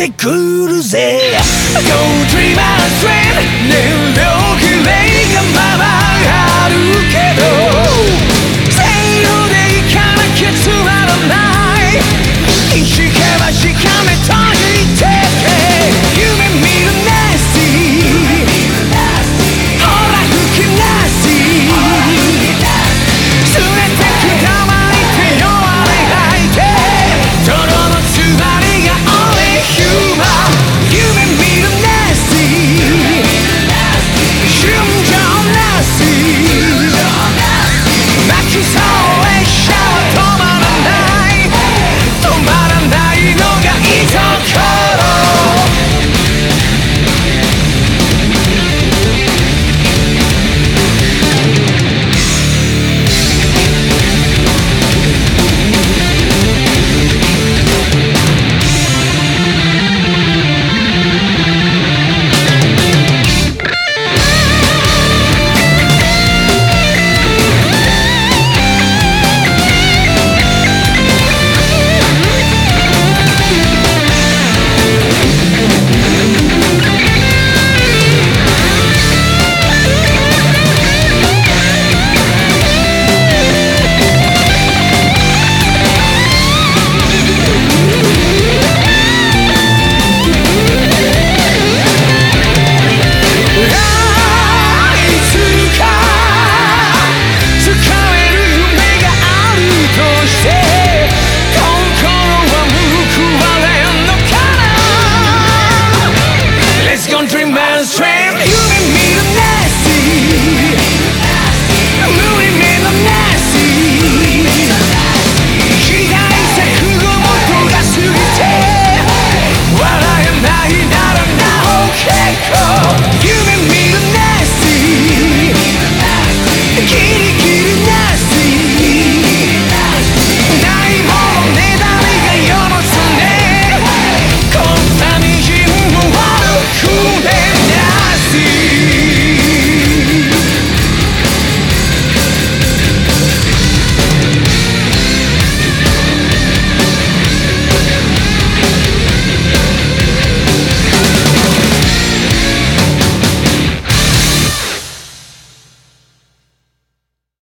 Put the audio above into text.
てくるぜ Go dream and dream 燃料切れがまま